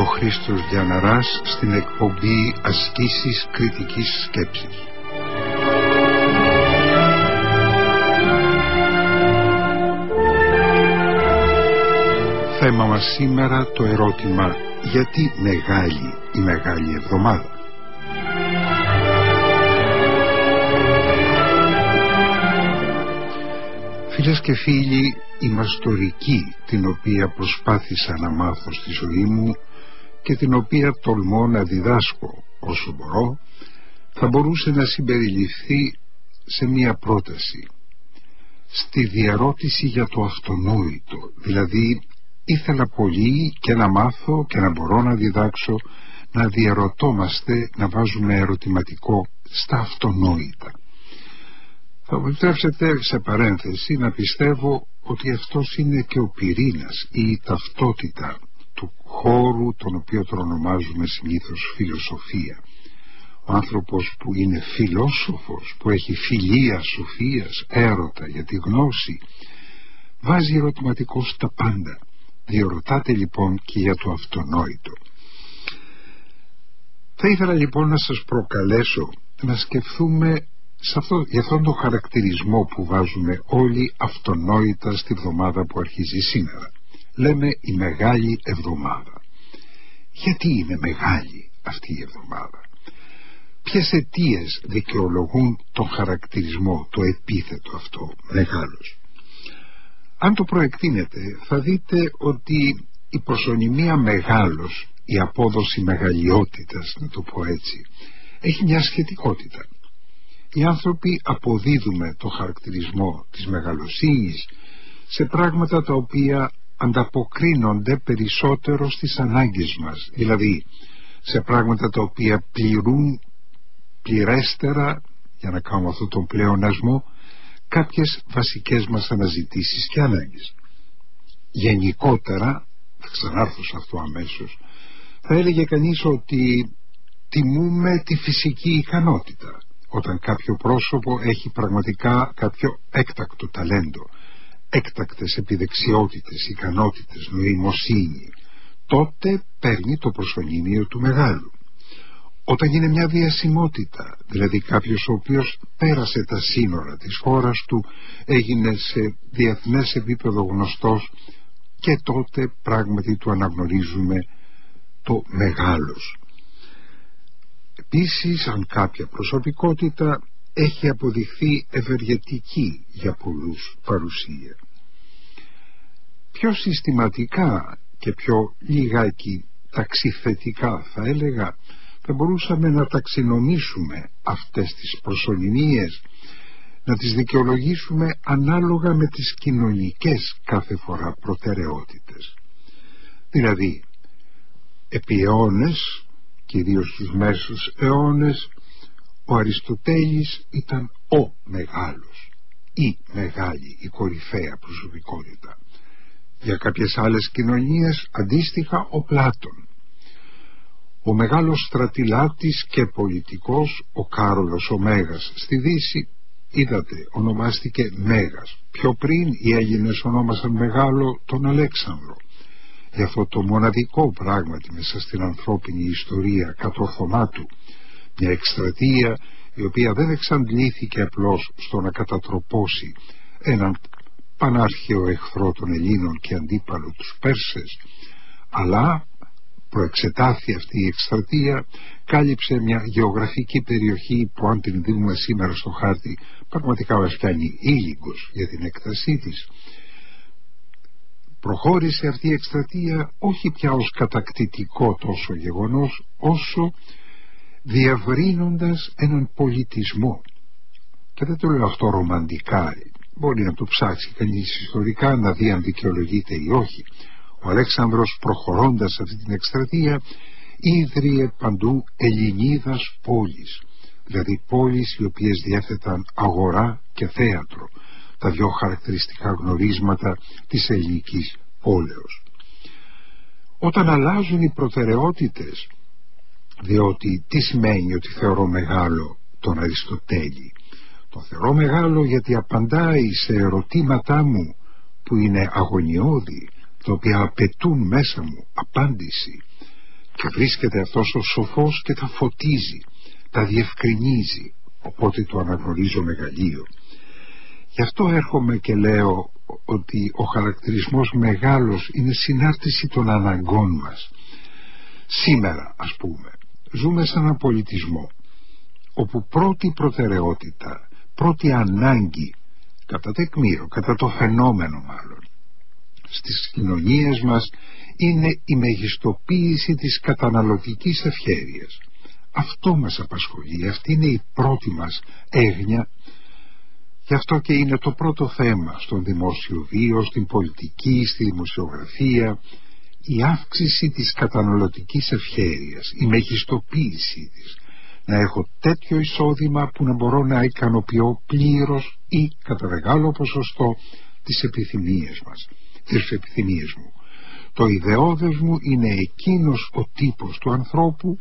ο Χρήστος Διαναράς στην εκπομπή Ασκήσεις Κριτικής Σκέψης. Θέμα μας σήμερα το ερώτημα γιατί μεγάλη η Μεγάλη Εβδομάδα; Φίλες και φίλοι, η μαστορική την οποία προσπάθησα να μάθω στη ζωή μου και την οποία τολμώ να διδάσκω όσο μπορώ θα μπορούσε να συμπεριληφθεί σε μία πρόταση. Στη διαρώτηση για το αυτονόητο δηλαδή ήθελα πολύ και να μάθω και να μπορώ να διδάξω να διαρωτόμαστε να βάζουμε ερωτηματικό στα αυτονόητα. Θα μου επιτρέψετε σε παρένθεση να πιστεύω ότι αυτός είναι και ο πυρήνας ή η ταυτότητα. του χώρου τον οποίο τον ονομάζουμε συνήθως φιλοσοφία. Ο άνθρωπος που είναι φιλόσοφος, που έχει φιλία σοφίας, έρωτα για τη γνώση, βάζει ερωτηματικό στα πάντα. Διερωτάτε λοιπόν και για το αυτονόητο. Θα ήθελα λοιπόν να σας προκαλέσω να σκεφτούμε σε αυτό, για αυτόν τον χαρακτηρισμό που βάζουμε όλοι αυτονόητα στη βδομάδα που αρχίζει σήμερα. Λέμε η Μεγάλη Εβδομάδα. Γιατί είναι μεγάλη αυτή η εβδομάδα; Ποιες αιτίες δικαιολογούν τον χαρακτηρισμό, το επίθετο αυτό, μεγάλος; Αν το προεκτείνετε θα δείτε ότι η προσωνυμία μεγάλος, η απόδοση μεγαλειότητας, να το πω έτσι, έχει μια σχετικότητα οι άνθρωποι αποδίδουμε το χαρακτηρισμό της μεγαλοσύνης σε πράγματα τα οποία ανταποκρίνονται περισσότερο στις ανάγκες μας. Δηλαδή σε πράγματα τα οποία πληρούν πληρέστερα για να κάνουμε αυτό τον πλεονασμό κάποιες βασικές μας αναζητήσεις και ανάγκες. Γενικότερα θα ξανάρθω σε αυτό αμέσως θα έλεγε κανείς ότι τιμούμε τη φυσική ικανότητα όταν κάποιο πρόσωπο έχει πραγματικά κάποιο έκτακτο ταλέντο έκτακτες επιδεξιότητες, ικανότητες, νοημοσύνη τότε παίρνει το προσωνύμιο του μεγάλου. Όταν είναι μια διασημότητα δηλαδή κάποιος ο οποίος πέρασε τα σύνορα της χώρας του έγινε σε διεθνές επίπεδο γνωστός και τότε πράγματι του αναγνωρίζουμε το μεγάλος Επίσης αν κάποια προσωπικότητα έχει αποδειχθεί ευεργετική για πολλούς παρουσία. Πιο συστηματικά και πιο λιγάκι ταξιθετικά θα έλεγα θα μπορούσαμε να ταξινομήσουμε αυτές τις προσωνυμίες να τις δικαιολογήσουμε ανάλογα με τις κοινωνικές κάθε φορά προτεραιότητες. Δηλαδή, επί αιώνες κυρίως στους μέσους αιώνες ο Αριστοτέλης ήταν ο μεγάλος ή μεγάλη η κορυφαία προσωπικότητα. Για κάποιες άλλες κοινωνίες αντίστοιχα ο Πλάτων. Ο μεγάλος στρατιλάτης και πολιτικός ο Κάρολος ο Μέγας. Στη Δύση είδατε ονομάστηκε Μέγας. Πιο πριν οι Έλληνες ονόμασαν μεγάλο τον Αλέξανδρο. Για αυτό το μοναδικό πράγματι μέσα στην ανθρώπινη ιστορία κατορθωμάτου μια εκστρατεία η οποία δεν εξαντλήθηκε απλώς στο να κατατροπώσει έναν πανάρχαιο εχθρό των Ελλήνων και αντίπαλο τους Πέρσες αλλά προεξετάθη αυτή η εκστρατεία κάλυψε μια γεωγραφική περιοχή που αν την δούμε σήμερα στο χάρτη πραγματικά μας κάνει ήλικος για την έκτασή της. Προχώρησε αυτή η εκστρατεία όχι πια ως κατακτητικό τόσο γεγονός όσο διαβρύνοντας έναν πολιτισμό. Και δεν το λέω αυτό ρομαντικά. Μπορεί να το ψάξει κανείς ιστορικά να δει αν δικαιολογείται ή όχι. Ο Αλέξανδρος προχωρώντας αυτή την εκστρατεία ίδρυε παντού Ελληνίδας πόλεις. Δηλαδή πόλεις οι οποίες διέθεταν αγορά και θέατρο. Τα δυο χαρακτηριστικά γνωρίσματα της ελληνικής πόλεως. Όταν αλλάζουν οι προτεραιότητες, διότι τι σημαίνει ότι θεωρώ μεγάλο τον Αριστοτέλη; Τον θεωρώ μεγάλο γιατί απαντάει σε ερωτήματά μου που είναι αγωνιώδη, τα οποία απαιτούν μέσα μου απάντηση. και βρίσκεται αυτός ο σοφός και τα φωτίζει τα διευκρινίζει οπότε το αναγνωρίζω μεγαλείο γι' αυτό έρχομαι και λέω ότι ο χαρακτηρισμός μεγάλος είναι συνάρτηση των αναγκών μας σήμερα ας πούμε ζούμε σε έναν πολιτισμό όπου πρώτη προτεραιότητα πρώτη ανάγκη κατά τεκμήρο, κατά το φαινόμενο μάλλον στις κοινωνίες μας είναι η μεγιστοποίηση της καταναλωτικής ευχέρειας. Αυτό μας απασχολεί αυτή είναι η πρώτη μας έγνοια. Γι' αυτό και είναι το πρώτο θέμα στον δημόσιο βίο, στην πολιτική, στη δημοσιογραφία η αύξηση της καταναλωτικής ευχέρειας, η μεγιστοποίησή της να έχω τέτοιο εισόδημα που να μπορώ να ικανοποιώ πλήρως ή κατά μεγάλο ποσοστό τις επιθυμίες μας, τις επιθυμίες μου. Το ιδεώδες μου είναι εκείνος ο τύπος του ανθρώπου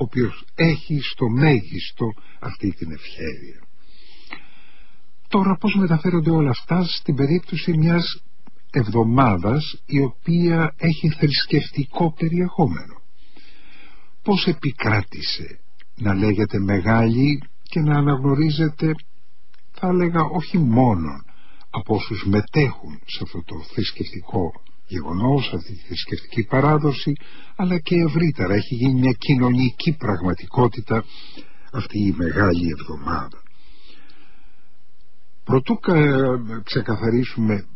ο οποίος έχει στο μέγιστο αυτή την ευχέρεια. Τώρα πώς μεταφέρονται όλα αυτά στην περίπτωση μιας εβδομάδας η οποία έχει θρησκευτικό περιεχόμενο. Πώς επικράτησε να λέγεται μεγάλη και να αναγνωρίζεται θα έλεγα όχι μόνο από όσους μετέχουν σε αυτό το θρησκευτικό γεγονός, αυτή τη θρησκευτική παράδοση αλλά και ευρύτερα έχει γίνει μια κοινωνική πραγματικότητα αυτή η μεγάλη εβδομάδα Προτού ξεκαθαρίσουμε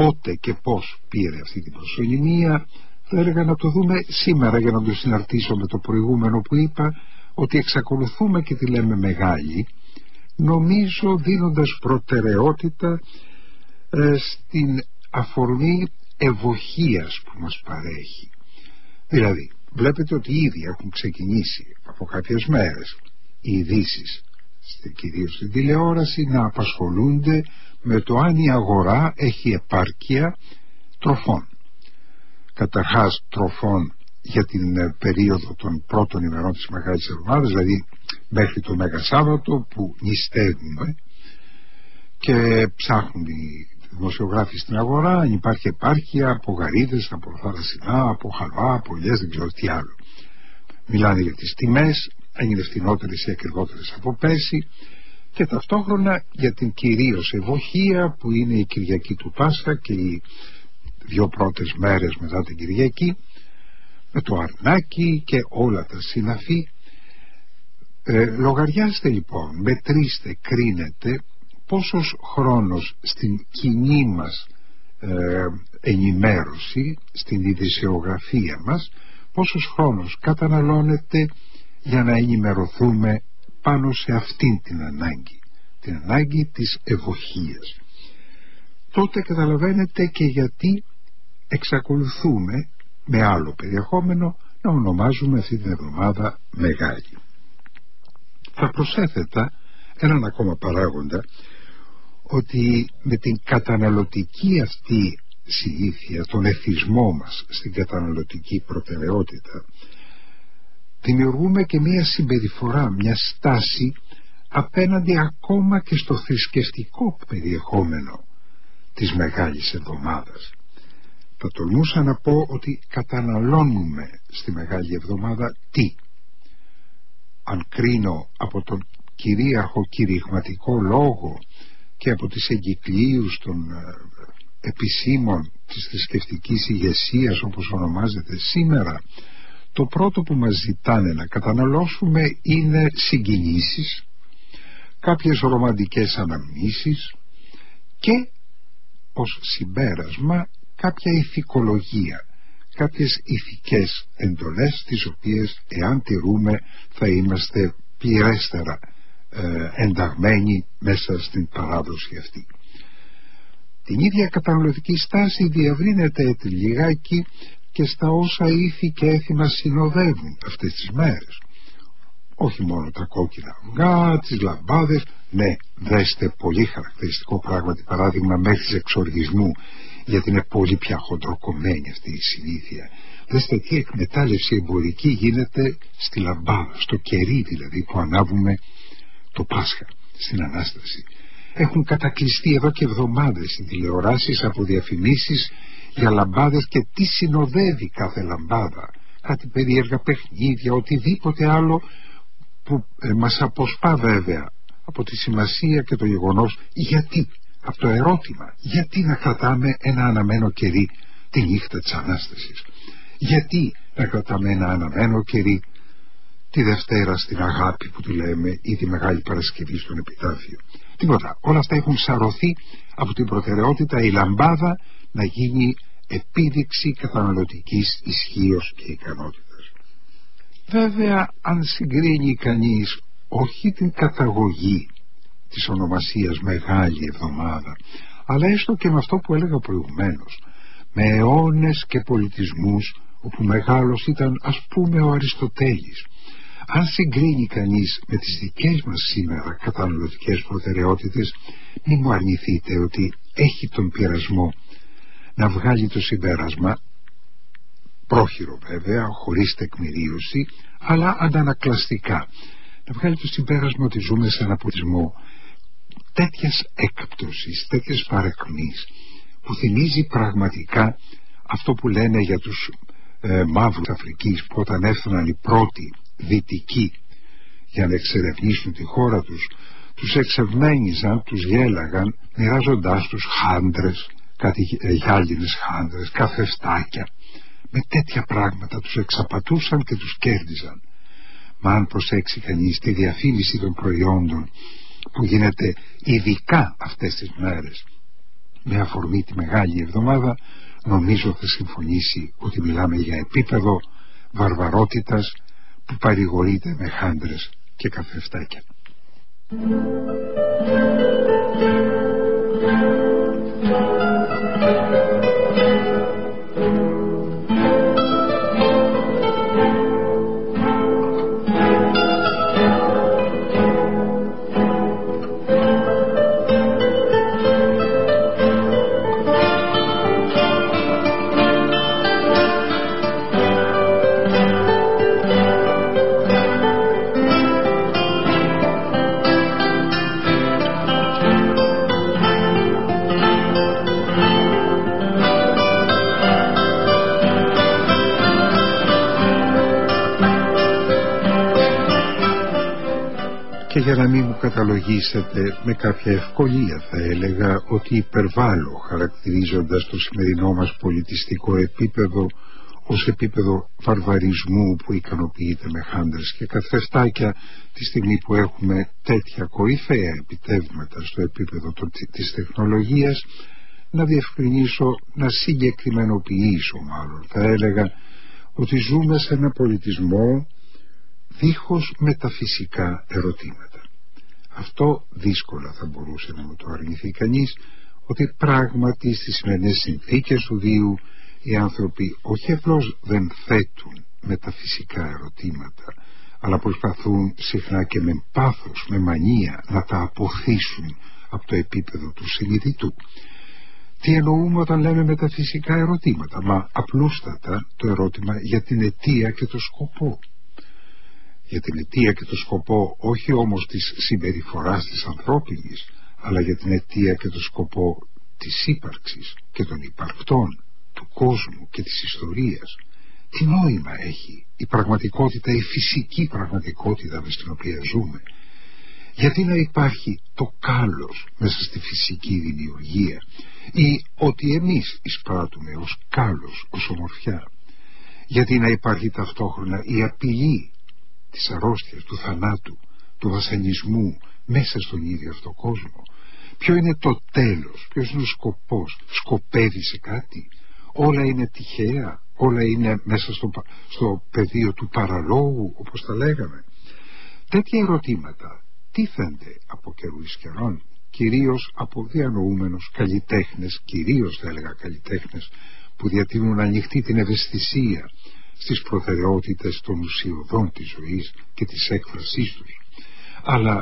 πότε και πώς πήρε αυτή την προσωνυμία θα έλεγα να το δούμε σήμερα για να το συναρτήσω με το προηγούμενο που είπα ότι εξακολουθούμε και τη λέμε μεγάλη νομίζω δίνοντας προτεραιότητα ε, στην αφορμή ευοχίας που μας παρέχει. Δηλαδή βλέπετε ότι ήδη έχουν ξεκινήσει από κάποιες μέρες οι ειδήσεις κυρίως στην τηλεόραση να απασχολούνται με το αν η αγορά έχει επάρκεια τροφών. Καταρχάς τροφών για την ε, περίοδο των πρώτων ημερών της Μεγάλης Εβδομάδας δηλαδή μέχρι το Μέγα Σάββατο που νηστεύουμε και ψάχνουν οι δημοσιογράφοι στην αγορά αν υπάρχει επάρκεια από γαρίδες, από θαλασσινά, από χαλβά, από ηλιές, δεν ξέρω τι άλλο. Μιλάνε για τις τιμές αν είναι φθηνότερες ή ακριβότερες από πέρσι και ταυτόχρονα για την κυρίως ευοχία που είναι η Κυριακή του Πάσχα και οι δύο πρώτες μέρες μετά την Κυριακή με το αρνάκι και όλα τα συναφή. Ε, λογαριάστε λοιπόν μετρήστε, κρίνετε πόσος χρόνος στην κοινή μας ε, ενημέρωση στην ειδησιογραφία μας πόσος χρόνος καταναλώνεται για να ενημερωθούμε πάνω σε αυτήν την ανάγκη την ανάγκη της ευοχίας. Τότε καταλαβαίνετε και γιατί εξακολουθούμε με άλλο περιεχόμενο να ονομάζουμε αυτή την εβδομάδα μεγάλη θα προσέθετα έναν ακόμα παράγοντα ότι με την καταναλωτική αυτή συνήθεια τον εθισμό μας στην καταναλωτική προτεραιότητα δημιουργούμε και μια συμπεριφορά, μια στάση απέναντι ακόμα και στο θρησκευτικό περιεχόμενο της Μεγάλης Εβδομάδας. Θα τολμούσα να πω ότι καταναλώνουμε στη Μεγάλη Εβδομάδα τι. Αν κρίνω από τον κυρίαρχο κηρυγματικό λόγο και από τις εγκυκλίους των ε, επισήμων της θρησκευτικής ηγεσίας όπως ονομάζεται σήμερα το πρώτο που μας ζητάνε να καταναλώσουμε είναι συγκινήσεις κάποιες ρομαντικές αναμνήσεις και ως συμπέρασμα κάποια ηθικολογία κάποιες ηθικές εντολές τις οποίες εάν τηρούμε θα είμαστε πληρέστερα ε, ενταγμένοι μέσα στην παράδοση αυτή. Την ίδια καταναλωτική στάση διαβρύνεται λιγάκι και στα όσα ήθη και έθιμα συνοδεύουν αυτές τις μέρες. Όχι μόνο τα κόκκινα αυγά, τις λαμπάδες. Ναι, δέστε πολύ χαρακτηριστικό πράγματι παράδειγμα μέχρι εξοργισμού γιατί είναι πολύ πια χοντροκομμένη αυτή η συνήθεια. Δέστε τι εκμετάλλευση εμπορική γίνεται στη λαμπάδα στο κερί δηλαδή που ανάβουμε το Πάσχα στην Ανάσταση. Έχουν κατακλειστεί εδώ και εβδομάδες οι τηλεοράσεις από διαφημίσεις για λαμπάδες και τι συνοδεύει κάθε λαμπάδα. Κάτι περίεργα παιχνίδια οτιδήποτε άλλο που ε, μας αποσπά βέβαια από τη σημασία και το γεγονός γιατί από το ερώτημα γιατί να κρατάμε ένα αναμένο κερί τη νύχτα της Ανάστασης. Γιατί να κρατάμε ένα αναμένο κερί τη Δευτέρα στην αγάπη που τη λέμε ή τη Μεγάλη Παρασκευή στον Επιτάφιο. Τίποτα. Όλα αυτά έχουν σαρωθεί από την προτεραιότητα η λαμπάδα να γίνει επίδειξη καταναλωτικής ισχύως και ικανότητας. Βέβαια αν συγκρίνει κανείς όχι την καταγωγή της ονομασίας Μεγάλη Εβδομάδα αλλά έστω και με αυτό που έλεγα προηγουμένως με αιώνες και πολιτισμούς όπου μεγάλος ήταν ας πούμε ο Αριστοτέλης αν συγκρίνει κανείς με τις δικές μας σήμερα καταναλωτικές προτεραιότητες μη μου αρνηθείτε ότι έχει τον πειρασμό να βγάλει το συμπέρασμα πρόχειρο βέβαια χωρίς τεκμηρίωση αλλά αντανακλαστικά. Να βγάλει το συμπέρασμα ότι ζούμε σε ένα πολιτισμό τέτοιας έκπτωσης, τέτοιας παρεκμής που θυμίζει πραγματικά αυτό που λένε για τους ε, μαύρους Αφρικής που όταν έφταναν οι πρώτοι δυτικοί για να εξερευνήσουν τη χώρα τους τους εξευμένιζαν, τους γέλαγαν μοιράζοντάς τους χάντρες κάτι ε, γυάλινες χάντρες καφεστάκια. Με τέτοια πράγματα τους εξαπατούσαν και τους κέρδιζαν. Μα αν προσέξει κανείς τη διαφήμιση των προϊόντων που γίνεται ειδικά αυτές τις μέρες με αφορμή τη Μεγάλη Εβδομάδα νομίζω θα συμφωνήσει ότι μιλάμε για επίπεδο βαρβαρότητας που παρηγορείται με χάντρες και Thank you. Καφεφτάκια. για να μην μου καταλογίσετε με κάποια ευκολία θα έλεγα ότι υπερβάλλω χαρακτηρίζοντας το σημερινό μας πολιτιστικό επίπεδο ως επίπεδο βαρβαρισμού που ικανοποιείται με χάντρες και καθρεφτάκια τη στιγμή που έχουμε τέτοια κορυφαία επιτεύγματα στο επίπεδο της τεχνολογίας να διευκρινίσω, να συγκεκριμενοποιήσω μάλλον θα έλεγα ότι ζούμε σε ένα πολιτισμό δίχως μεταφυσικά ερωτήματα. Αυτό δύσκολα θα μπορούσε να μου το αρνηθεί κανείς ότι πράγματι στις σημερινές συνθήκες του βίου οι άνθρωποι όχι απλώς δεν θέτουν μεταφυσικά ερωτήματα αλλά προσπαθούν συχνά και με πάθος, με μανία να τα αποθήσουν από το επίπεδο του συνειδητού. Τι εννοούμε όταν λέμε μεταφυσικά ερωτήματα, μα απλούστατα το ερώτημα για την αιτία και το σκοπό για την αιτία και το σκοπό όχι όμως της συμπεριφοράς της ανθρώπινης αλλά για την αιτία και το σκοπό της ύπαρξης και των υπαρκτών του κόσμου και της ιστορίας. Τι νόημα έχει η πραγματικότητα, η φυσική πραγματικότητα μες στην οποία ζούμε; Γιατί να υπάρχει το κάλος μέσα στη φυσική δημιουργία ή ότι εμείς εισπράττουμε ως κάλος, ως ομορφιά; Γιατί να υπάρχει ταυτόχρονα η απειλή της αρρώστιας, του θανάτου, του βασανισμού μέσα στον ίδιο αυτό κόσμο. Ποιο είναι το τέλος, ποιος είναι ο σκοπός, σκοπεύει σε κάτι. Όλα είναι τυχαία, όλα είναι μέσα στο, στο πεδίο του παραλόγου όπως τα λέγαμε. Τέτοια ερωτήματα τίθενται από καιρούς εις καιρών, κυρίως από διανοούμενους καλλιτέχνες, κυρίως θα έλεγα καλλιτέχνες που διατηρούν ανοιχτή την ευαισθησία στις προτεραιότητες των ουσιοδών της ζωής και της έκφρασής τους. Αλλά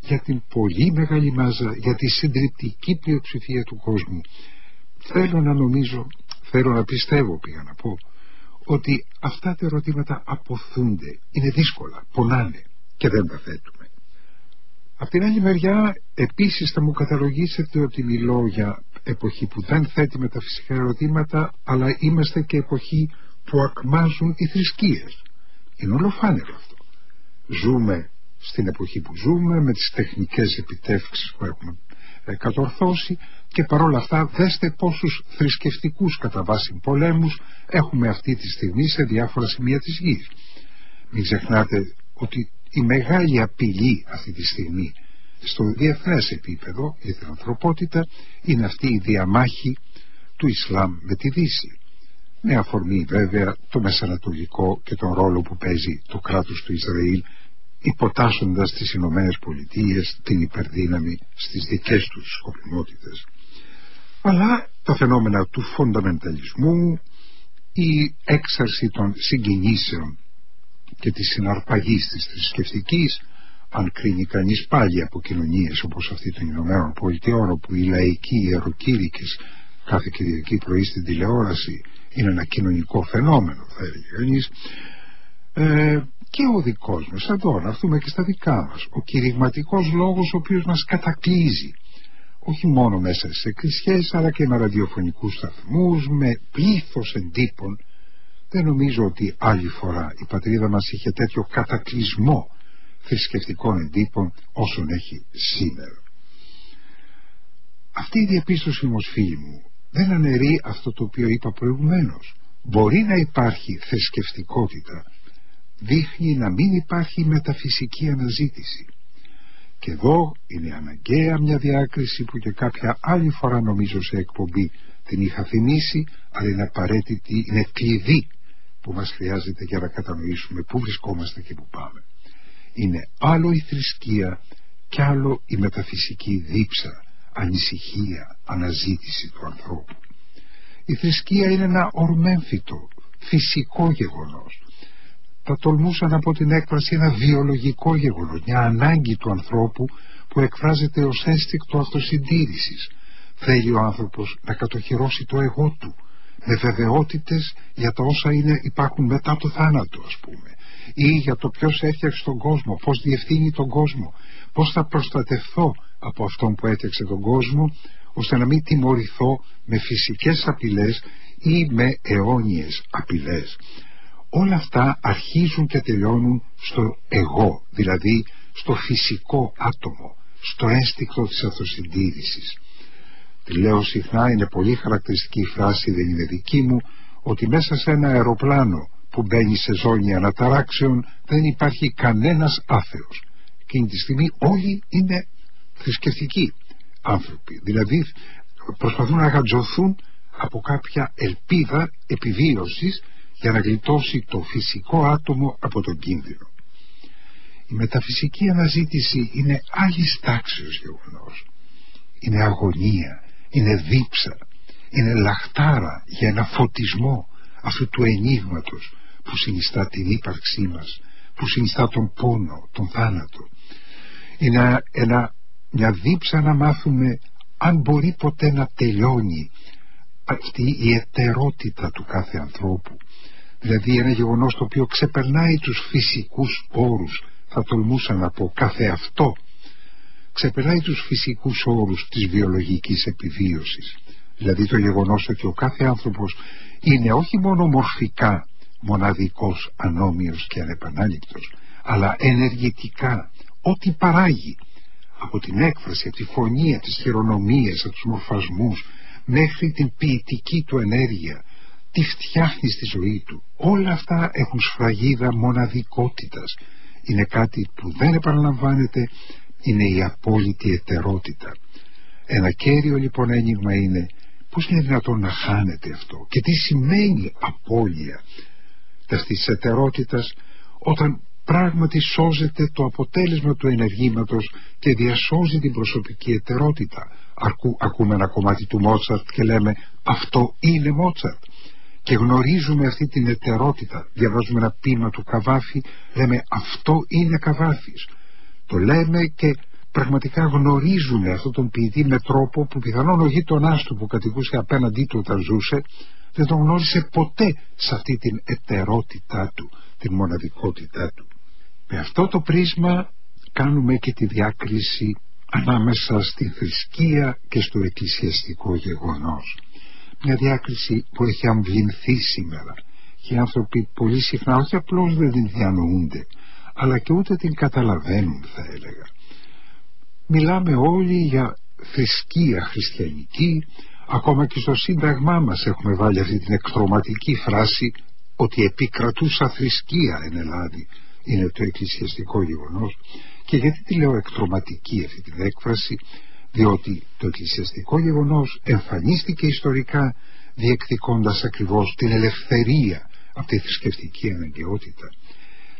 για την πολύ μεγάλη μάζα για τη συντριπτική πλειοψηφία του κόσμου θέλω να νομίζω θέλω να πιστεύω πήγα να πω ότι αυτά τα ερωτήματα αποθούνται. Είναι δύσκολα, πονάνε και δεν τα θέτουμε. Απ' την άλλη μεριά επίσης θα μου καταλογίσετε ότι μιλώ για εποχή που δεν θέτει με τα φυσικά ερωτήματα αλλά είμαστε και εποχή που ακμάζουν οι θρησκείες. Είναι ολοφάνερο αυτό. Ζούμε στην εποχή που ζούμε με τις τεχνικές επιτεύξεις που έχουμε ε, κατορθώσει και παρόλα αυτά δέστε πόσους θρησκευτικούς κατά βάση πολέμους έχουμε αυτή τη στιγμή σε διάφορα σημεία της γης. Μην ξεχνάτε ότι η μεγάλη απειλή αυτή τη στιγμή στο διεθνές επίπεδο για την ανθρωπότητα είναι αυτή η διαμάχη του Ισλάμ με τη Δύση με αφορμή βέβαια το Μεσανατολικό και τον ρόλο που παίζει το κράτος του Ισραήλ υποτάσσοντας τις Ηνωμένες Πολιτείες την υπερδύναμη στις δικές τους σκοπιμότητες. Αλλά τα φαινόμενα του φονταμενταλισμού η έξαρση των συγκινήσεων και της συναρπαγής της θρησκευτικής, αν κρίνει κανείς πάλι από κοινωνίες όπως αυτή των Ηνωμένων Πολιτειών όπου οι λαϊκοί ιεροκήρυκες κάθε Κυριακή πρωί στην τηλεόραση είναι ένα κοινωνικό φαινόμενο θα έλεγε κανείς. Ε, και ο δικός μας εδώ να έρθουμε και στα δικά μας. Ο κηρυγματικός λόγος ο οποίος μας κατακλείζει. Όχι μόνο μέσα σε εκκλησιές αλλά και με ραδιοφωνικούς σταθμούς με πλήθος εντύπων. Δεν νομίζω ότι άλλη φορά η πατρίδα μας είχε τέτοιο κατακλυσμό θρησκευτικών εντύπων όσον έχει σήμερα. Αυτή η διαπίστωση όμως φίλοι μου δεν αναιρεί αυτό το οποίο είπα προηγουμένως. Μπορεί να υπάρχει θρησκευτικότητα δείχνει να μην υπάρχει μεταφυσική αναζήτηση. Και εδώ είναι αναγκαία μια διάκριση που και κάποια άλλη φορά νομίζω σε εκπομπή την είχα θυμίσει αλλά είναι απαραίτητη, είναι κλειδί που μας χρειάζεται για να κατανοήσουμε πού βρισκόμαστε και πού πάμε. Είναι άλλο η θρησκεία και άλλο η μεταφυσική δίψα ανησυχία, αναζήτηση του ανθρώπου η θρησκεία είναι ένα ορμέμφυτο φυσικό γεγονός θα τολμούσαν από την έκφραση ένα βιολογικό γεγονός, μια ανάγκη του ανθρώπου που εκφράζεται ως αίσθηκτο αυτοσυντήρησης. Θέλει ο άνθρωπος να κατοχυρώσει το εγώ του, με βεβαιότητες για τα όσα είναι, υπάρχουν μετά το θάνατο ας πούμε ή για το ποιος έφτιαξε τον κόσμο, πώς διευθύνει τον κόσμο, πώς θα προστατευθώ από αυτόν που έφτιαξε τον κόσμο ώστε να μην τιμωρηθώ με φυσικές απειλές ή με αιώνιες απειλές. Όλα αυτά αρχίζουν και τελειώνουν στο εγώ δηλαδή στο φυσικό άτομο στο ένστικτο της αυτοσυντήρησης. Τη λέω συχνά είναι πολύ χαρακτηριστική η φράση δεν είναι δική μου ότι μέσα σε ένα αεροπλάνο που μπαίνει σε ζώνη αναταράξεων δεν υπάρχει κανένας άθεος. Εκείνη τη στιγμή όλοι είναι θρησκευτικοί άνθρωποι δηλαδή προσπαθούν να γατζωθούν από κάποια ελπίδα επιβίωσης για να γλιτώσει το φυσικό άτομο από τον κίνδυνο. Η μεταφυσική αναζήτηση είναι άλλη τάξεως γεγονός. Είναι αγωνία, είναι δίψα, είναι λαχτάρα για ένα φωτισμό αυτού του ενίγματος που συνιστά την ύπαρξή μας, που συνιστά τον πόνο, τον θάνατο. Είναι ένα, μια δίψα να μάθουμε αν μπορεί ποτέ να τελειώνει αυτή η ετερότητα του κάθε ανθρώπου. Δηλαδή ένα γεγονός το οποίο ξεπερνάει τους φυσικούς όρους θα τολμούσα να πω κάθε αυτό. Ξεπερνάει τους φυσικούς όρους της βιολογικής επιβίωσης. Δηλαδή το γεγονός ότι ο κάθε άνθρωπος είναι όχι μόνο μορφικά μοναδικός, ανώμιος και ανεπανάληπτος αλλά ενεργητικά ό,τι παράγει από την έκφραση, από τη φωνή, από τις χειρονομίες, από τους μορφασμούς μέχρι την ποιητική του ενέργεια τι φτιάχνει στη ζωή του. Όλα αυτά έχουν σφραγίδα μοναδικότητας. Είναι κάτι που δεν επαναλαμβάνεται είναι η απόλυτη ετερότητα. Ένα κέριο λοιπόν ένιγμα είναι πως είναι δυνατόν να χάνεται αυτό και τι σημαίνει απώλεια της ετερότητας όταν πράγματι σώζεται το αποτέλεσμα του ενεργήματος και διασώζει την προσωπική ετερότητα. Αρκού, ακούμε ένα κομμάτι του Μότσαρτ και λέμε αυτό είναι Μότσαρτ και γνωρίζουμε αυτή την ετερότητα. Διαβάζουμε ένα πείμα του Καβάφη λέμε αυτό είναι Καβάφης το λέμε και πραγματικά γνωρίζουμε αυτόν τον ποιητή με τρόπο που πιθανόν ο γείτονάς του που κατοικούσε απέναντί του όταν ζούσε δεν τον γνώρισε ποτέ σε αυτή την ετερότητά του την μοναδικότητά του με αυτό το πρίσμα κάνουμε και τη διάκριση ανάμεσα στη θρησκεία και στο εκκλησιαστικό γεγονός. Μια διάκριση που έχει αμβληνθεί σήμερα. Και οι άνθρωποι πολύ συχνά όχι απλώς δεν την διανοούνται αλλά και ούτε την καταλαβαίνουν θα έλεγα. Μιλάμε όλοι για θρησκεία χριστιανική. Ακόμα και στο σύνταγμά μας έχουμε βάλει αυτή την εκτροματική φράση ότι επικρατούσα θρησκεία εν Ελλάδη είναι το εκκλησιαστικό γεγονός και γιατί τη λέω εκτροματική αυτή την έκφραση διότι το εκκλησιαστικό γεγονός εμφανίστηκε ιστορικά διεκδικώντας ακριβώς την ελευθερία από τη θρησκευτική αναγκαιότητα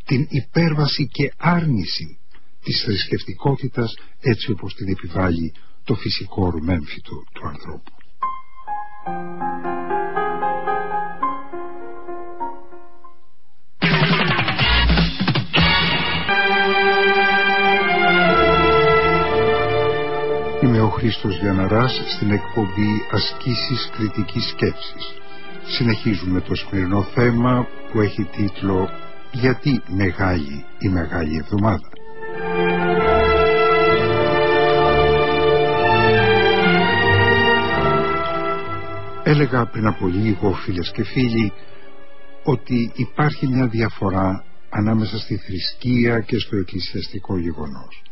την υπέρβαση και άρνηση της θρησκευτικότητας έτσι όπως την επιβάλλει το φυσικό ρουμέμφυτο του ανθρώπου. Είμαι ο Χρήστος Γιαναράς στην εκπομπή Ασκήσεις Κριτικής Σκέψης. Συνεχίζουμε το σημερινό θέμα που έχει τίτλο «Γιατί μεγάλη η Μεγάλη Εβδομάδα». Έλεγα πριν από λίγο φίλες και φίλοι ότι υπάρχει μια διαφορά ανάμεσα στη θρησκεία και στο εκκλησιαστικό γεγονός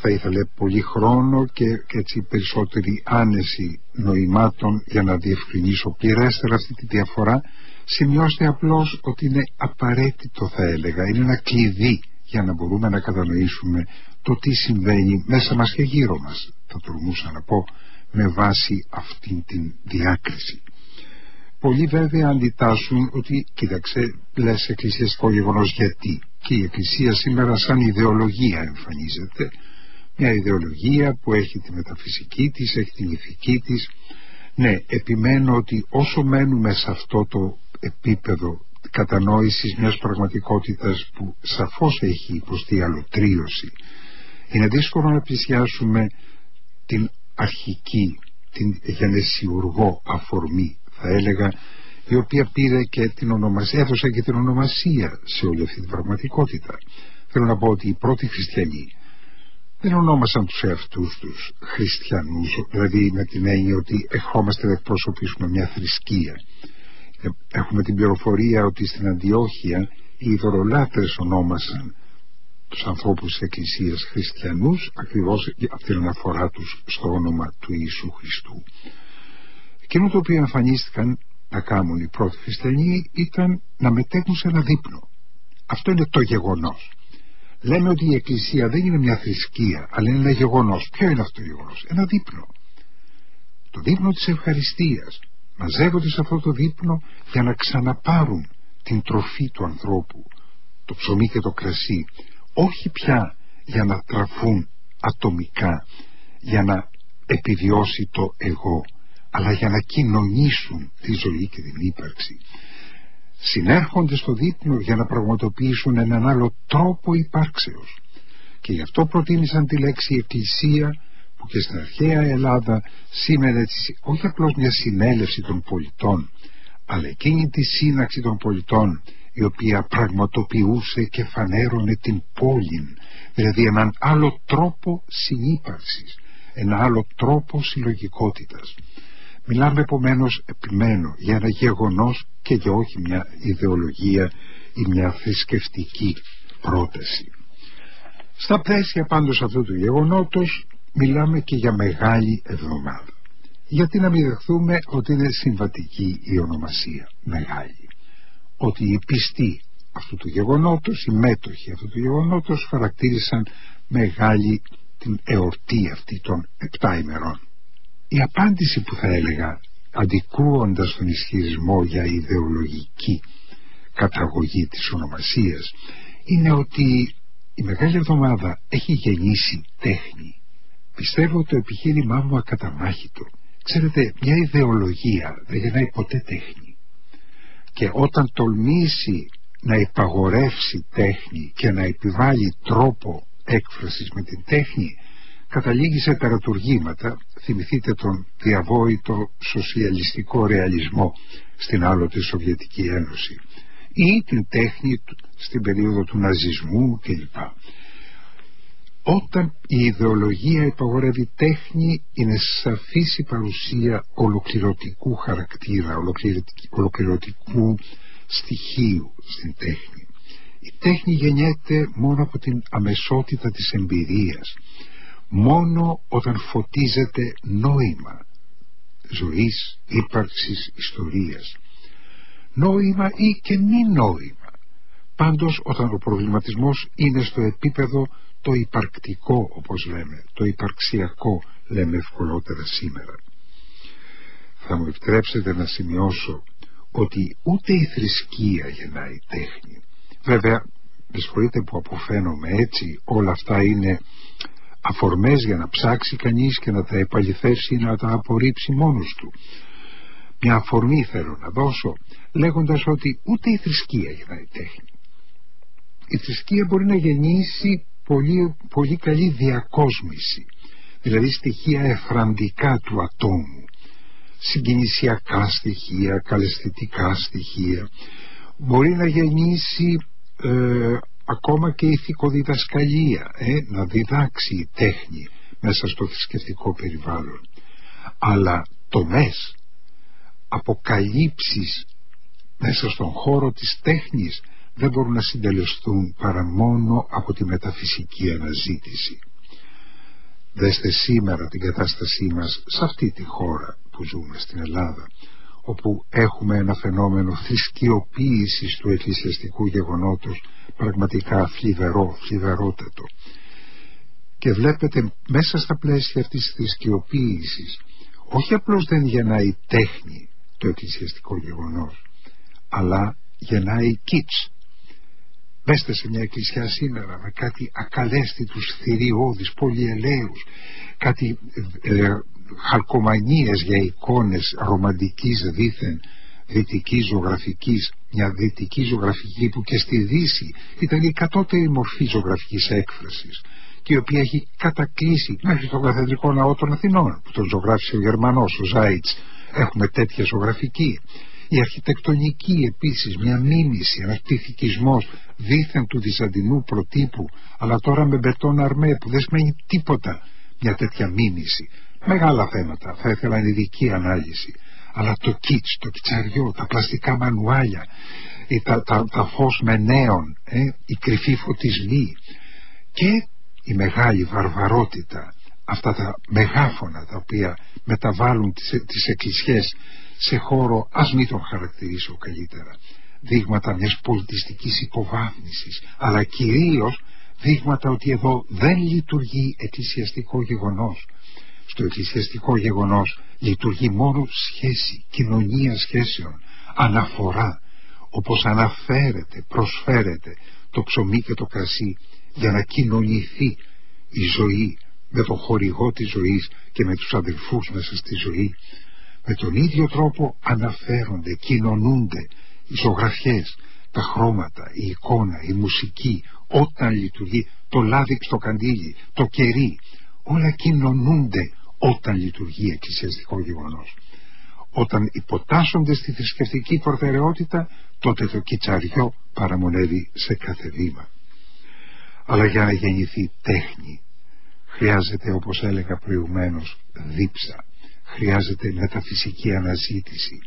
θα ήθελε πολύ χρόνο και, έτσι περισσότερη άνεση νοημάτων για να διευκρινίσω πληρέστερα αυτή τη διαφορά. Σημειώστε απλώς ότι είναι απαραίτητο θα έλεγα. Είναι ένα κλειδί για να μπορούμε να κατανοήσουμε το τι συμβαίνει μέσα μας και γύρω μας. Θα τολμούσα να πω με βάση αυτήν την διάκριση. Πολλοί βέβαια αντιτάσσουν ότι κοίταξε λες εκκλησιαστικό γεγονός γιατί. Και η εκκλησία σήμερα σαν ιδεολογία εμφανίζεται μια ιδεολογία που έχει τη μεταφυσική της, έχει την ηθική της. Ναι, επιμένω ότι όσο μένουμε σε αυτό το επίπεδο κατανόησης μιας πραγματικότητας που σαφώς έχει υποστεί αλωτρίωση είναι δύσκολο να πλησιάσουμε την αρχική την γενεσιουργό αφορμή θα έλεγα η οποία πήρε και την ονομασία έδωσε και την ονομασία σε όλη αυτή την πραγματικότητα. Θέλω να πω ότι οι πρώτοι χριστιανοί δεν ονόμασαν τους εαυτούς τους χριστιανούς δηλαδή με την έννοια ότι ερχόμαστε να εκπροσωπήσουμε μια θρησκεία. Ε, έχουμε την πληροφορία ότι στην Αντιόχεια οι ειδωρολάτρες ονόμασαν τους ανθρώπους της Εκκλησίας χριστιανούς ακριβώς από την αναφορά τους στο όνομα του Ιησού Χριστού. Εκείνο το οποίο εμφανίστηκαν να κάνουν οι πρώτοι χριστιανοί ήταν να μετέχουν σε ένα δείπνο. Αυτό είναι το γεγονός λέμε ότι η Εκκλησία δεν είναι μια θρησκεία αλλά είναι ένα γεγονός. Ποιο είναι αυτό το γεγονός; Ένα δείπνο. Το δείπνο της ευχαριστίας. Μαζεύονται σε αυτό το δείπνο για να ξαναπάρουν την τροφή του ανθρώπου το ψωμί και το κρασί. Όχι πια για να τραφούν ατομικά για να επιβιώσει το εγώ αλλά για να κοινωνήσουν τη ζωή και την ύπαρξη συνέρχονται στο δείπνο για να πραγματοποιήσουν έναν άλλο τρόπο υπάρξεως. Και γι' αυτό προτίμησαν τη λέξη εκκλησία που και στην αρχαία Ελλάδα σήμαινε όχι απλώς μια συνέλευση των πολιτών αλλά εκείνη τη σύναξη των πολιτών η οποία πραγματοποιούσε και φανέρωνε την πόλη δηλαδή έναν άλλο τρόπο συνύπαρξης ένα άλλο τρόπο συλλογικότητας Μιλάμε επομένως επιμένω για ένα γεγονός και για όχι μια ιδεολογία ή μια θρησκευτική πρόταση. Στα πλαίσια πάντως αυτού του γεγονότος μιλάμε και για μεγάλη εβδομάδα. Γιατί να μην δεχθούμε ότι είναι συμβατική η ονομασία μεγάλη. Ότι οι πιστοί αυτού του γεγονότος, οι μέτοχοι αυτού του γεγονότος χαρακτήρισαν μεγάλη την εορτή αυτή των επτά ημερών η απάντηση που θα έλεγα αντικρούοντας τον ισχυρισμό για ιδεολογική καταγωγή της ονομασίας είναι ότι η Μεγάλη Εβδομάδα έχει γεννήσει τέχνη. Πιστεύω το επιχείρημά μου ακαταμάχητο. Ξέρετε μια ιδεολογία δεν γεννάει ποτέ τέχνη. Και όταν τολμήσει να υπαγορεύσει τέχνη και να επιβάλλει τρόπο έκφρασης με την τέχνη καταλήγει σε τερατουργήματα θυμηθείτε τον διαβόητο σοσιαλιστικό ρεαλισμό στην άλλοτε Σοβιετική Ένωση ή την τέχνη στην περίοδο του ναζισμού κλπ. Όταν η ιδεολογία υπαγορεύει τέχνη είναι σαφής η παρουσία ολοκληρωτικού χαρακτήρα, ολοκληρωτικού στοιχείου στην τέχνη. Η τέχνη γεννιέται μόνο από την αμεσότητα της εμπειρίας, μόνο όταν φωτίζεται νόημα ζωής, ύπαρξης, ιστορίας. Νόημα ή και μη νόημα. Πάντως όταν ο προβληματισμός είναι στο επίπεδο το υπαρκτικό όπως λέμε, το υπαρξιακό λέμε ευκολότερα σήμερα. Θα μου επιτρέψετε να σημειώσω ότι ούτε η θρησκεία γεννάει τέχνη. Βέβαια, με συγχωρείτε που αποφαίνομαι έτσι, όλα αυτά είναι αφορμές για να ψάξει κανείς και να τα επαληθεύσει ή να τα απορρίψει μόνος του. Μια αφορμή θέλω να δώσω λέγοντας ότι ούτε η θρησκεία γεννάει τέχνη. Η θρησκεία μπορεί να γεννήσει πολύ, πολύ καλή διακόσμηση, δηλαδή στοιχεία εφραντικά του ατόμου, συγκινησιακά στοιχεία, καλεσθητικά στοιχεία, μπορεί να γεννήσει ε, ακόμα και ηθικοδιδασκαλία ε, να διδάξει η τέχνη μέσα στο θρησκευτικό περιβάλλον. Αλλά το μες αποκαλύψεις μέσα στον χώρο της τέχνης δεν μπορούν να συντελεστούν παρά μόνο από τη μεταφυσική αναζήτηση. Δέστε σήμερα την κατάστασή μας σε αυτή τη χώρα που ζούμε στην Ελλάδα όπου έχουμε ένα φαινόμενο θρησκειοποίησης του εκκλησιαστικού γεγονότος πραγματικά φλιβερό, φλιβερότατο και βλέπετε μέσα στα πλαίσια αυτής της θρησκειοποίησης όχι απλώς δεν γεννάει τέχνη το εκκλησιαστικό γεγονός αλλά γεννάει κίτς Βέστε σε μια εκκλησιά σήμερα με κάτι ακαλέστητους θηριώδεις πολυελαίους κάτι ε, χαλκομανίες για εικόνες ρομαντικής δήθεν δυτικής ζωγραφικής μια δυτική ζωγραφική που και στη Δύση ήταν η κατώτερη μορφή ζωγραφικής έκφρασης και η οποία έχει κατακλείσει μέχρι το καθεδρικό ναό των Αθηνών που τον ζωγράφησε ο Γερμανός, ο Ζάιτς. Έχουμε τέτοια ζωγραφική. Η αρχιτεκτονική επίσης μια μίμηση, ένας πληθυκισμός δίθεν του Βυζαντινού προτύπου αλλά τώρα με μπετόν αρμέ που δεν σημαίνει τίποτα μια τέτοια μίμηση μεγάλα θέματα. Θα ήθελαν ειδική ανάλυση. Αλλά το κίτς, το κιτσαριό, τα πλαστικά μανουάλια τα, τα, τα φως με νέον ε, οι κρυφοί φωτισμοί και η μεγάλη βαρβαρότητα. Αυτά τα μεγάφωνα τα οποία μεταβάλλουν τις, τις εκκλησιές σε χώρο ας μην τον χαρακτηρίσω καλύτερα δείγματα μιας πολιτιστικής υποβάθμισης αλλά κυρίως δείγματα ότι εδώ δεν λειτουργεί εκκλησιαστικό γεγονός στο εκκλησιαστικό γεγονός λειτουργεί μόνο σχέση, κοινωνία σχέσεων, αναφορά, όπως αναφέρεται, προσφέρεται το ψωμί και το κρασί για να κοινωνηθεί η ζωή με τον χορηγό της ζωής και με τους αδελφούς μέσα στη ζωή. Με τον ίδιο τρόπο αναφέρονται, κοινωνούνται οι ζωγραφιές, τα χρώματα, η εικόνα, η μουσική, όταν λειτουργεί το λάδι στο καντήλι, το κερί, όλα κοινωνούνται όταν λειτουργεί εκκλησιαστικό γεγονός. Όταν υποτάσσονται στη θρησκευτική προτεραιότητα, τότε το κιτσαριό παραμονεύει σε κάθε βήμα. Αλλά για να γεννηθεί τέχνη, χρειάζεται όπως έλεγα προηγουμένως δίψα, χρειάζεται μεταφυσική αναζήτηση,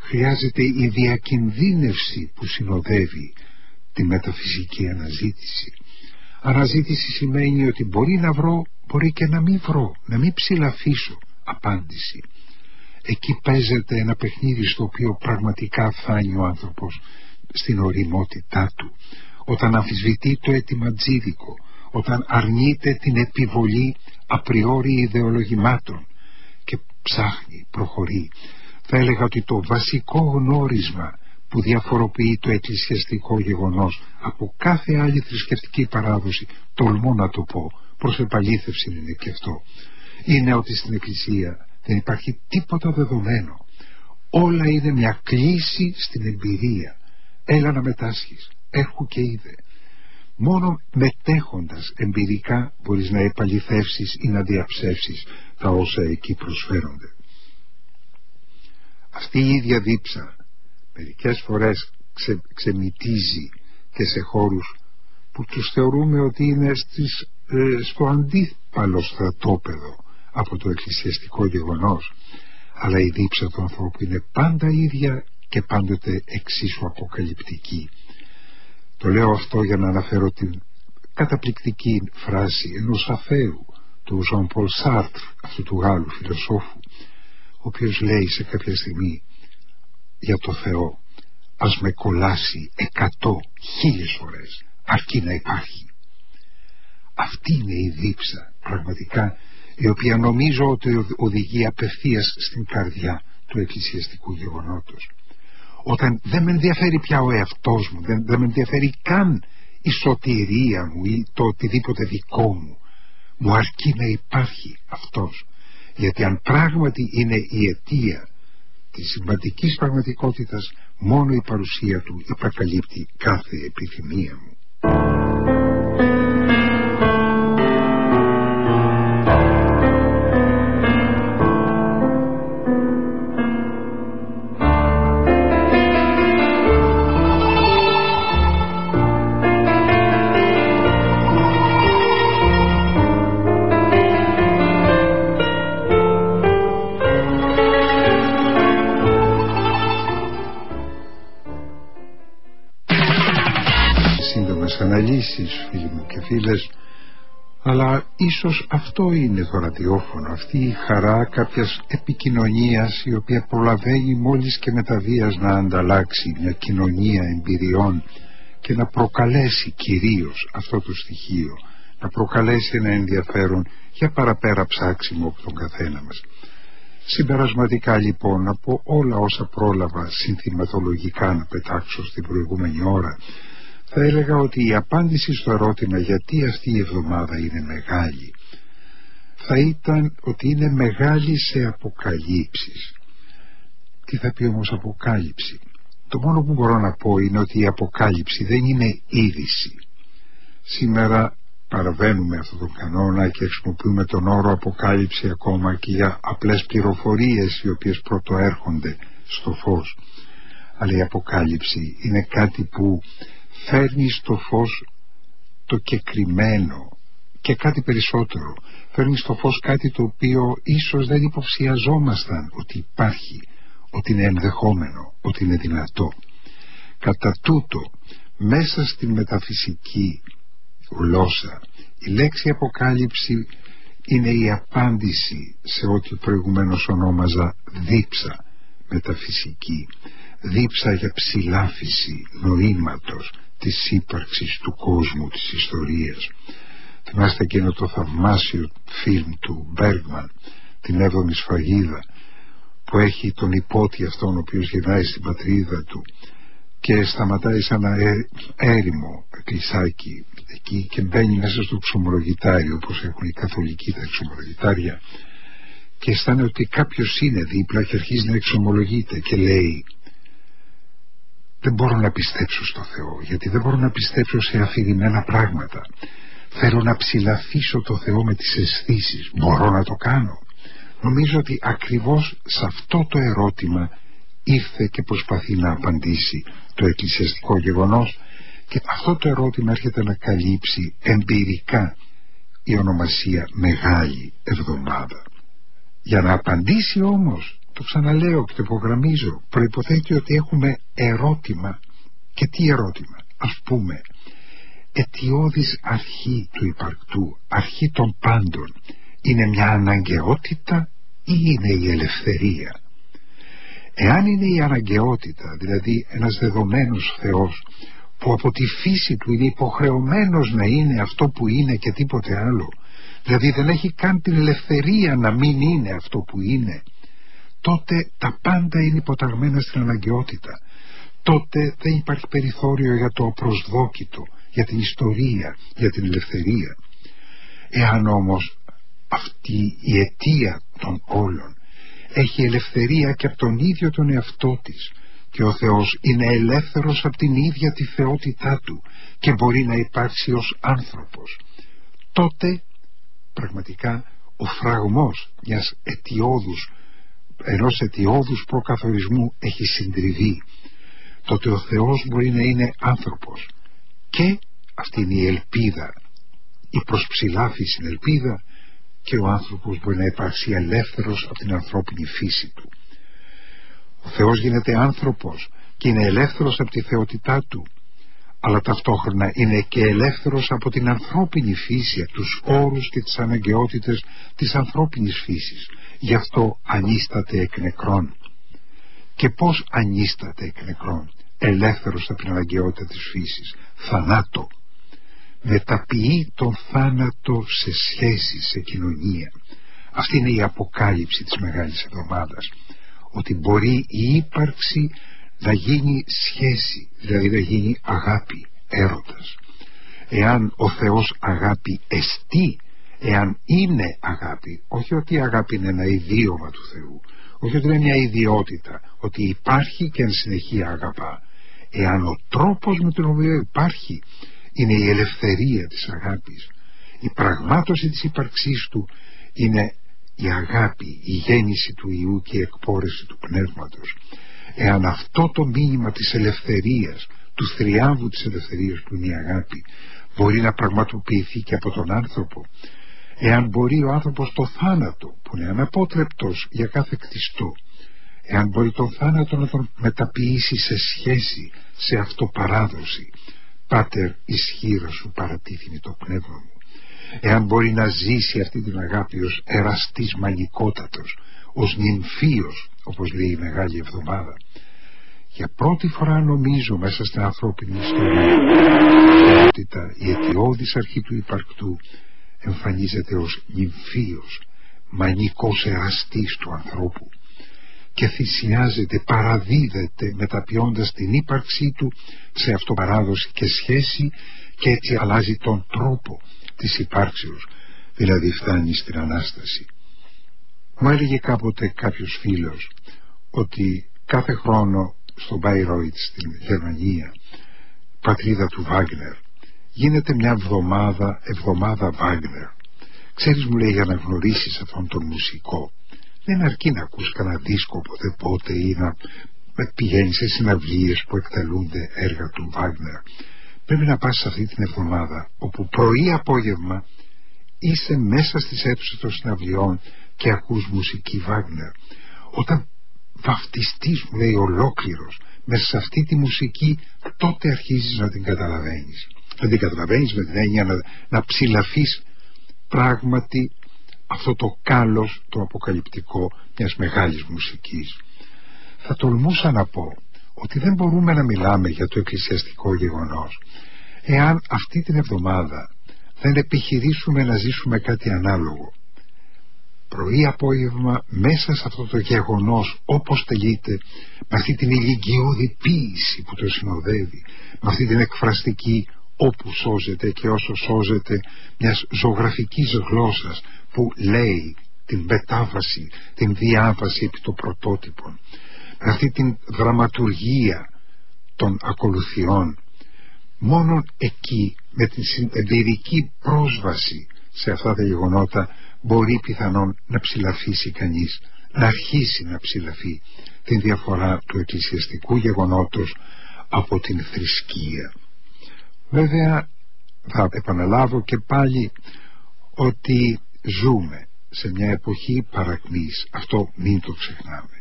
χρειάζεται η διακινδύνευση που συνοδεύει τη μεταφυσική αναζήτηση. Αναζήτηση σημαίνει ότι μπορεί να βρω μπορεί και να μην βρω, να μην ψηλαφίσω απάντηση. Εκεί παίζεται ένα παιχνίδι στο οποίο πραγματικά φάνει ο άνθρωπος στην οριμότητά του. Όταν αμφισβητεί το αίτημα τζίδικο, όταν αρνείται την επιβολή απριόρι ιδεολογημάτων και ψάχνει, προχωρεί. Θα έλεγα ότι το βασικό γνώρισμα που διαφοροποιεί το εκκλησιαστικό γεγονός από κάθε άλλη θρησκευτική παράδοση, τολμώ να το πω, προς επαλήθευση είναι και αυτό. Είναι ότι στην Εκκλησία δεν υπάρχει τίποτα δεδομένο. Όλα είναι μια κλίση στην εμπειρία. Έλα να μετάσχεις. Έρχου και είδε. Μόνο μετέχοντας εμπειρικά μπορείς να επαληθεύσεις ή να διαψεύσεις τα όσα εκεί προσφέρονται. Αυτή η ίδια δίψα μερικές φορές ξε, ξεμητίζει και σε χώρους που τους θεωρούμε ότι είναι στις ε, στο αντίπαλο στρατόπεδο από το εκκλησιαστικό γεγονός αλλά η δίψα του ανθρώπου είναι πάντα ίδια και πάντοτε εξίσου αποκαλυπτική. Το λέω αυτό για να αναφέρω την καταπληκτική φράση ενός αφαίρου του Ζων Πολ Σάρτρ, αυτού του Γάλλου φιλοσόφου, ο οποίος λέει σε κάποια στιγμή για το Θεό ας με κολλάσει εκατό χίλιες φορές αρκεί να υπάρχει. Αυτή είναι η δίψα πραγματικά η οποία νομίζω ότι οδηγεί απευθείας στην καρδιά του εκκλησιαστικού γεγονότος. Όταν δεν με ενδιαφέρει πια ο εαυτός μου δεν, δεν με ενδιαφέρει καν η σωτηρία μου ή το οτιδήποτε δικό μου μου αρκεί να υπάρχει αυτός. Γιατί αν πράγματι είναι η αιτία της σημαντικής πραγματικότητας μόνο η παρουσία του επακαλύπτει κάθε επιθυμία μου φίλες αλλά ίσως αυτό είναι το ραδιόφωνο αυτή η χαρά κάποιας επικοινωνίας η οποία προλαβαίνει μόλις και μεταβίας να ανταλλάξει μια κοινωνία εμπειριών και να προκαλέσει κυρίως αυτό το στοιχείο να προκαλέσει ένα ενδιαφέρον για παραπέρα ψάξιμο από τον καθένα μας. Συμπερασματικά λοιπόν από όλα όσα πρόλαβα συνθηματολογικά να πετάξω στην προηγούμενη ώρα θα έλεγα ότι η απάντηση στο ερώτημα γιατί αυτή η εβδομάδα είναι μεγάλη θα ήταν ότι είναι μεγάλη σε αποκαλύψεις. Τι θα πει όμως αποκάλυψη; Το μόνο που μπορώ να πω είναι ότι η αποκάλυψη δεν είναι είδηση. Σήμερα παραβαίνουμε αυτόν τον κανόνα και χρησιμοποιούμε τον όρο αποκάλυψη ακόμα και για απλές πληροφορίες οι οποίες πρωτοέρχονται στο φως. Αλλά η αποκάλυψη είναι κάτι που φέρνεις στο φως το κεκριμένο και κάτι περισσότερο. Φέρνεις στο φως κάτι το οποίο ίσως δεν υποψιαζόμασταν ότι υπάρχει ότι είναι ενδεχόμενο ότι είναι δυνατό. Κατά τούτο μέσα στην μεταφυσική γλώσσα η λέξη αποκάλυψη είναι η απάντηση σε ό,τι προηγουμένως ονόμαζα δίψα μεταφυσική. Δίψα για ψηλάφιση νοήματος της ύπαρξης του κόσμου της ιστορίας. Θυμάστε εκείνο το θαυμάσιο φιλμ του Μπέργμαν την έβδομη σφαγίδα που έχει τον υπότι αυτόν ο οποίος γυρνάει στην πατρίδα του και σταματάει σαν ένα έρημο κλεισάκι εκεί και μπαίνει μέσα στο ξομολογητάριο όπως έχουν οι καθολικοί τα ξομολογητάρια και αισθάνεται ότι κάποιος είναι δίπλα και αρχίζει να εξομολογείται και λέει δεν μπορώ να πιστέψω στο Θεό γιατί δεν μπορώ να πιστέψω σε αφηρημένα πράγματα. Θέλω να ψηλαφίσω το Θεό με τις αισθήσεις. μπορώ να το κάνω. Νομίζω ότι ακριβώς σε αυτό το ερώτημα ήρθε και προσπαθεί να απαντήσει το εκκλησιαστικό γεγονός και αυτό το ερώτημα έρχεται να καλύψει εμπειρικά η ονομασία Μεγάλη Εβδομάδα για να απαντήσει όμως το ξαναλέω και το υπογραμμίζω προϋποθέτει ότι έχουμε ερώτημα. Και τι ερώτημα; Ας πούμε αιτιώδης αρχή του υπαρκτού αρχή των πάντων είναι μια αναγκαιότητα ή είναι η ελευθερία; Εάν είναι η αναγκαιότητα δηλαδή ένας δεδομένος Θεός που από τη φύση του είναι υποχρεωμένος να είναι αυτό που είναι και τίποτε άλλο δηλαδή δεν έχει καν την ελευθερία να μην είναι αυτό που είναι τότε τα πάντα είναι υποταγμένα στην αναγκαιότητα. Τότε δεν υπάρχει περιθώριο για το απροσδόκητο για την ιστορία, για την ελευθερία. Εάν όμως αυτή η αιτία των όλων έχει ελευθερία και από τον ίδιο τον εαυτό της και ο Θεός είναι ελεύθερος από την ίδια τη θεότητά του και μπορεί να υπάρξει ως άνθρωπος τότε πραγματικά ο φραγμός μιας αιτιόδους ενός αιτιώδους προκαθορισμού έχει συντριβεί. Τότε ο Θεός μπορεί να είναι άνθρωπος και αυτή είναι η ελπίδα η προσψηλάφη στην ελπίδα και ο άνθρωπος μπορεί να υπάρξει ελεύθερος από την ανθρώπινη φύση του. Ο Θεός γίνεται άνθρωπος και είναι ελεύθερος από τη θεότητά Του αλλά ταυτόχρονα είναι και ελεύθερος από την ανθρώπινη φύση, από τους όρους και τις αναγκαιότητες της ανθρώπινης φύσης. Γι' αυτό ανίσταται εκ νεκρών. Και πώς ανίσταται εκ νεκρών, ελεύθερος από την αναγκαιότητα της φύσης, θανάτο. Μεταποιεί τον θάνατο σε σχέση, σε κοινωνία. Αυτή είναι η αποκάλυψη της Μεγάλης Εβδομάδας. Ότι μπορεί η ύπαρξη να γίνει σχέση, δηλαδή να γίνει αγάπη, έρωτας. Εάν ο Θεός αγάπη εστί, εάν είναι αγάπη, όχι ότι η αγάπη είναι ένα ιδίωμα του Θεού, όχι ότι είναι μια ιδιότητα, ότι υπάρχει και εν συνεχεία αγαπά. Εάν ο τρόπος με τον οποίο υπάρχει είναι η ελευθερία της αγάπης, η πραγμάτωση της ύπαρξής του είναι η αγάπη, η γέννηση του Ιού και η εκπόρεση του Πνεύματος εάν αυτό το μήνυμα της ελευθερίας του θριάμβου της ελευθερίας του είναι η αγάπη μπορεί να πραγματοποιηθεί και από τον άνθρωπο εάν μπορεί ο άνθρωπος το θάνατο που είναι αναπότρεπτος για κάθε κτιστό εάν μπορεί τον θάνατο να τον μεταποιήσει σε σχέση σε αυτοπαράδοση Πάτερ ισχύρα σου παρατίθινε το πνεύμα μου εάν μπορεί να ζήσει αυτή την αγάπη ως εραστής μαγικότατος ως νυμφίος όπως λέει η Μεγάλη Εβδομάδα. Για πρώτη φορά νομίζω μέσα στην ανθρώπινη ιστορία ότι η αιτιώδης αρχή του υπαρκτού εμφανίζεται ως νυμφίος μανικός εραστής του ανθρώπου και θυσιάζεται, παραδίδεται μεταποιώντας την ύπαρξή του σε αυτοπαράδοση και σχέση και έτσι αλλάζει τον τρόπο της υπάρξεως. Δηλαδή φτάνει στην Ανάσταση μου έλεγε κάποτε κάποιος φίλος ότι κάθε χρόνο στο Μπάιρόιτ στην Γερμανία πατρίδα του Βάγνερ γίνεται μια εβδομάδα εβδομάδα Βάγνερ. Ξέρεις μου λέει για να γνωρίσεις αυτόν τον μουσικό δεν αρκεί να ακούς κανένα δίσκο ποτέ πότε ή να πηγαίνεις σε συναυλίες που εκτελούνται έργα του Βάγνερ. Πρέπει να πας σε αυτή την εβδομάδα όπου πρωί απόγευμα είσαι μέσα στις αίθουσες των συναυλιών και ακούς μουσική Βάγνερ. Όταν βαφτιστείς μου λέει ολόκληρος μέσα σε αυτή τη μουσική τότε αρχίζεις να την καταλαβαίνεις. Δεν την καταλαβαίνεις με την έννοια να, να ψηλαφείς πράγματι αυτό το κάλος το αποκαλυπτικό μιας μεγάλης μουσικής. Θα τολμούσα να πω ότι δεν μπορούμε να μιλάμε για το εκκλησιαστικό γεγονός εάν αυτή την εβδομάδα δεν επιχειρήσουμε να ζήσουμε κάτι ανάλογο πρωί απόγευμα μέσα σε αυτό το γεγονός όπως τελείται με αυτή την ηλικιώδη ποίηση που το συνοδεύει με αυτή την εκφραστική όπου σώζεται και όσο σώζεται μιας ζωγραφικής γλώσσας που λέει την μετάβαση, την διάβαση επί των πρωτότυπων με αυτή την δραματουργία των ακολουθιών μόνο εκεί με την εμπειρική πρόσβαση σε αυτά τα γεγονότα μπορεί πιθανόν να ψηλαφίσει κανείς να αρχίσει να ψηλαφεί την διαφορά του εκκλησιαστικού γεγονότος από την θρησκεία. Βέβαια θα επαναλάβω και πάλι ότι ζούμε σε μια εποχή παρακμής. Αυτό μην το ξεχνάμε.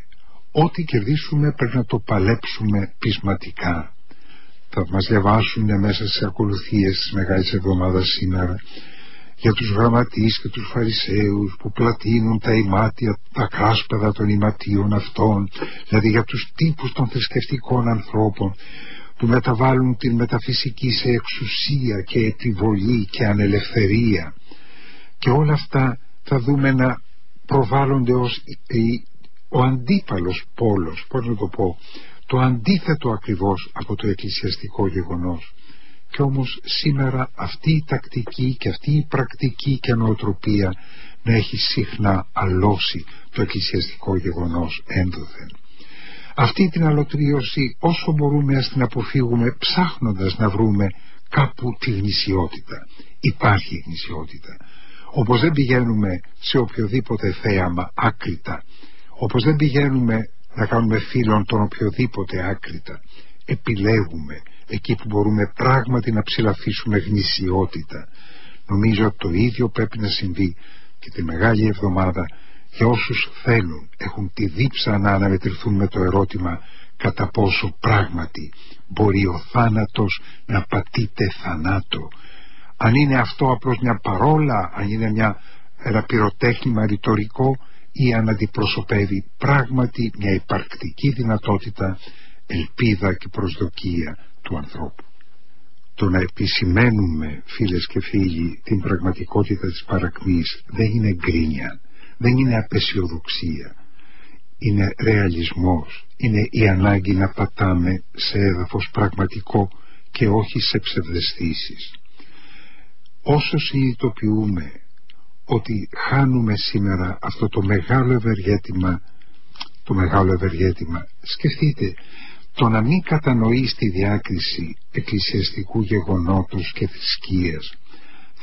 Ό,τι κερδίσουμε πρέπει να το παλέψουμε πεισματικά. Θα μας διαβάσουν μέσα σε ακολουθίες της Μεγάλης Εβδομάδας σήμερα για τους γραμματείς και τους φαρισαίους που πλατείνουν τα ημάτια, τα κράσπεδα των ιματίων αυτών, δηλαδή για τους τύπους των θρησκευτικών ανθρώπων που μεταβάλλουν την μεταφυσική σε εξουσία και επιβολή και ανελευθερία. Και όλα αυτά θα δούμε να προβάλλονται ως ο αντίπαλος πόλος, πώς να το πω, το αντίθετο ακριβώς από το εκκλησιαστικό γεγονός και όμως σήμερα αυτή η τακτική και αυτή η πρακτική και νοοτροπία να έχει συχνά αλώσει το εκκλησιαστικό γεγονός ένδοθεν. Αυτή την αλωτρίωση όσο μπορούμε να την αποφύγουμε ψάχνοντας να βρούμε κάπου τη γνησιότητα. Υπάρχει γνησιότητα. Όπως δεν πηγαίνουμε σε οποιοδήποτε θέαμα άκρητα, όπως δεν πηγαίνουμε να κάνουμε φίλων τον οποιοδήποτε άκρητα, επιλέγουμε εκεί που μπορούμε πράγματι να ψηλαφίσουμε γνησιότητα. Νομίζω ότι το ίδιο πρέπει να συμβεί και τη Μεγάλη Εβδομάδα για όσους θέλουν έχουν τη δίψα να αναμετρηθούν με το ερώτημα κατά πόσο πράγματι μπορεί ο θάνατος να πατείται θανάτο αν είναι αυτό απλώς μια παρόλα αν είναι μια, ένα πυροτέχνημα ρητορικό ή αν αντιπροσωπεύει πράγματι μια υπαρκτική δυνατότητα ελπίδα και προσδοκία του ανθρώπου. Το να επισημαίνουμε φίλες και φίλοι την πραγματικότητα της παρακμής δεν είναι γκρίνια δεν είναι απεσιοδοξία. Είναι ρεαλισμός. Είναι η ανάγκη να πατάμε σε έδαφος πραγματικό και όχι σε ψευδεστήσεις. Όσο συνειδητοποιούμε ότι χάνουμε σήμερα αυτό το μεγάλο ευεργέτημα το μεγάλο ευεργέτημα σκεφτείτε το να μην κατανοείς τη διάκριση εκκλησιαστικού γεγονότος και θρησκείας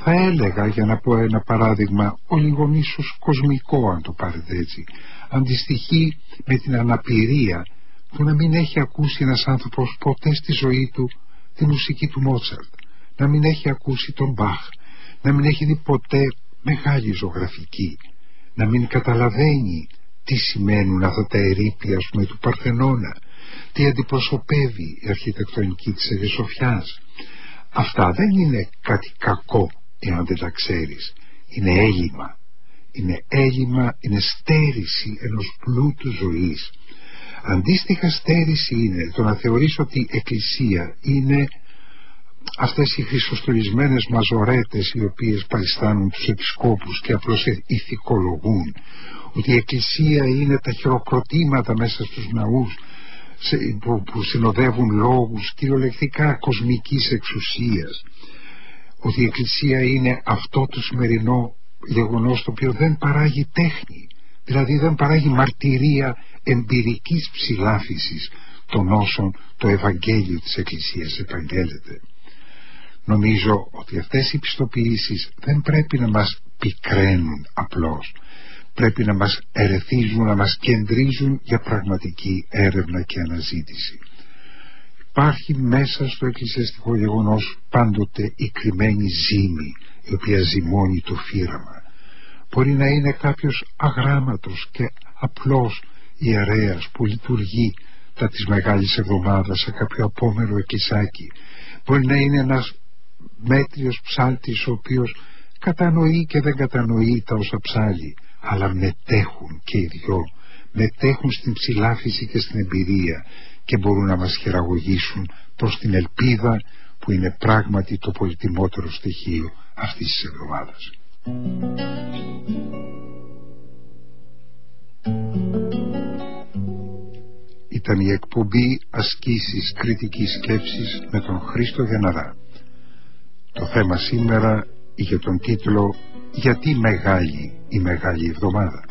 θα έλεγα για να πω ένα παράδειγμα ο λίγο κοσμικό αν το πάρετε έτσι αντιστοιχεί με την αναπηρία του να μην έχει ακούσει ένας άνθρωπος ποτέ στη ζωή του τη μουσική του Μότσαρτ να μην έχει ακούσει τον Μπαχ να μην έχει δει ποτέ μεγάλη ζωγραφική να μην καταλαβαίνει τι σημαίνουν αυτά τα ερήπια ας πούμε του Παρθενώνα τι αντιπροσωπεύει η αρχιτεκτονική της Αγιοσοφιάς αυτά δεν είναι κάτι κακό εάν δεν τα ξέρεις. Είναι έλλειμμα είναι έλλειμμα, είναι στέρηση ενός πλούτου ζωής. Αντίστοιχα στέρηση είναι το να θεωρείς ότι η Εκκλησία είναι αυτές οι χρυσοστολισμένες μαζορέτες οι οποίες παριστάνουν τους επισκόπους και απλώς ηθικολογούν. Ότι η Εκκλησία είναι τα χειροκροτήματα μέσα στους ναούς που, που συνοδεύουν λόγους κυριολεκτικά κοσμικής εξουσίας. Ότι η Εκκλησία είναι αυτό το σημερινό γεγονός το οποίο δεν παράγει τέχνη δηλαδή δεν παράγει μαρτυρία εμπειρικής ψηλάφισης των όσων το Ευαγγέλιο της Εκκλησίας επαγγέλλεται. Νομίζω ότι αυτές οι πιστοποιήσεις δεν πρέπει να μας πικραίνουν απλώς πρέπει να μας ερεθίζουν να μας κεντρίζουν για πραγματική έρευνα και αναζήτηση. Υπάρχει μέσα στο εκκλησιαστικό γεγονός πάντοτε η κρυμμένη ζήμη η οποία ζυμώνει το φύραμα. Μπορεί να είναι κάποιος αγράμματος και απλός ιερέας που λειτουργεί τα της Μεγάλης Εβδομάδας σε κάποιο απόμερο εκκλησάκι. Μπορεί να είναι ένας μέτριος ψάλτης ο οποίος κατανοεί και δεν κατανοεί τα όσα ψάλει αλλά μετέχουν και οι δυο μετέχουν στην ψηλάφιση και στην εμπειρία και μπορούν να μας χειραγωγήσουν προς την ελπίδα που είναι πράγματι το πολυτιμότερο στοιχείο αυτής της εβδομάδας. Ήταν η εκπομπή ασκήσεις κριτικής σκέψης με τον Χρήστο Γεναρά. Το θέμα σήμερα είχε τον τίτλο «Γιατί μεγάλη η Μεγάλη Εβδομάδα».